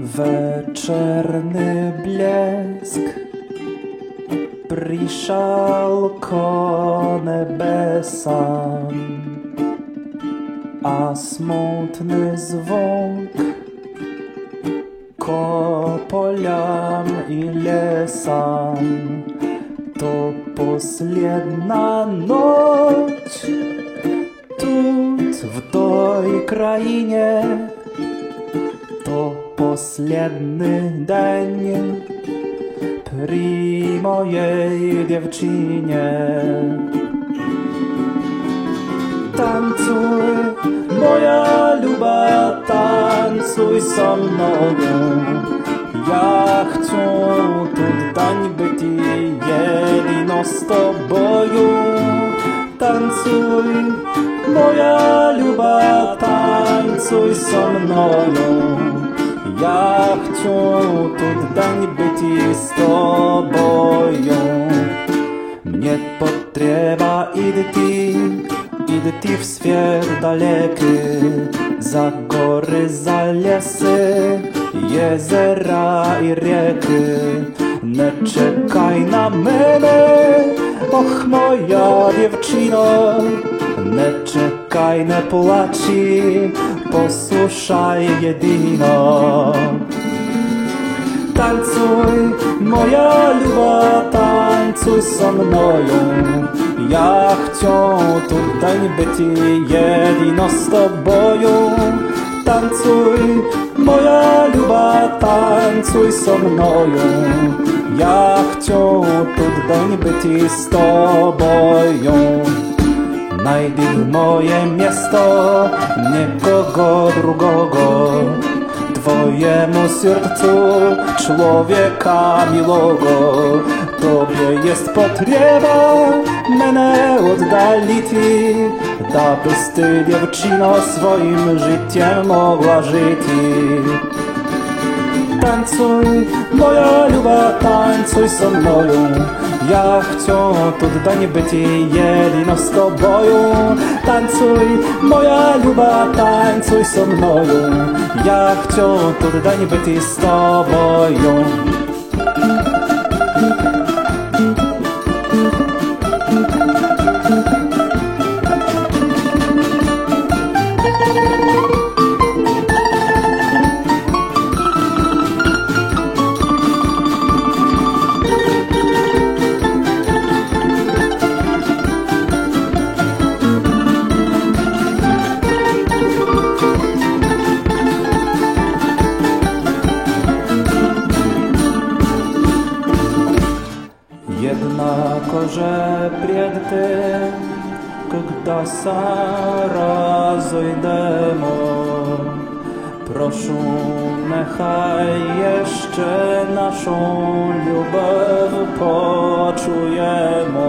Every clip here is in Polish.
Вечерний блеск прийшов ко небесам, а смутний звук ко полям и лесам, то последна ночь тут, в той країні, то последний день при моєї дівчині. Танцуй, моя люба, танцуй со мною. Я хочу тут дань бити єдино з тобою. Танцуй, моя люба, танцуй со мною. Я хочу тут дань бити з тобою. Мне потреба идти, идти в свет далекий, за гори, за леси, єзера і реки. Не чекай на мене, ох, моя дівчино, не чекай, не плачі, послушай єдино. Танцуй, моя люба, танцуй со мною. Я хочу тут день бити єдино з тобою. Танцуй, моя люба, танцуй со мною. Я хочу тут день бити з znajdę moje miasto, nikogo drugiego. Twojemu sercu człowieka miłego Tobie jest potrzeba mnie oddalić Da byś ty dziewczyno swoim życiem mogła żyć Танцуй, моя люба, танцуй со мною. Я хочу тут день бити єдино з тобою. Танцуй, моя люба, танцуй со мною. Я хочу тут день бити з тобою. Jednako, że przed tym, когда rozejdziemy, proszę, niechaj jeszcze naszą любов poczujemy.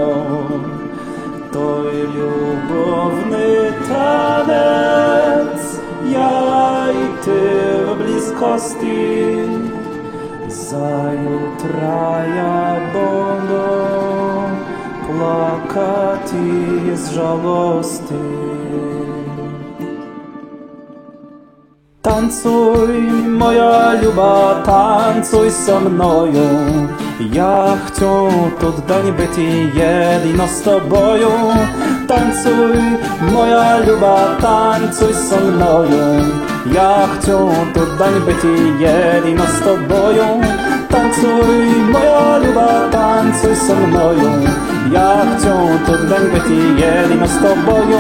Той любовний танець, я й ти в близькості. Заютра я буду Плакати з жалости. Танцуй, моя люба, танцуй со мною. Я хочу тут день бити єдино з тобою. Танцуй, моя люба, танцуй со мною. Я хочу тут день бити єдино з тобою. Танцуй, моя люба, танцуй со мною. Я хочу тут день бити єдино з тобою.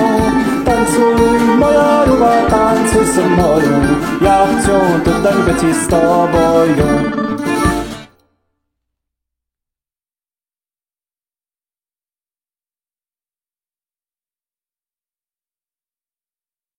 Танцуй, моя люба, танцуй со мною. Я хочу тут день бити з тобою.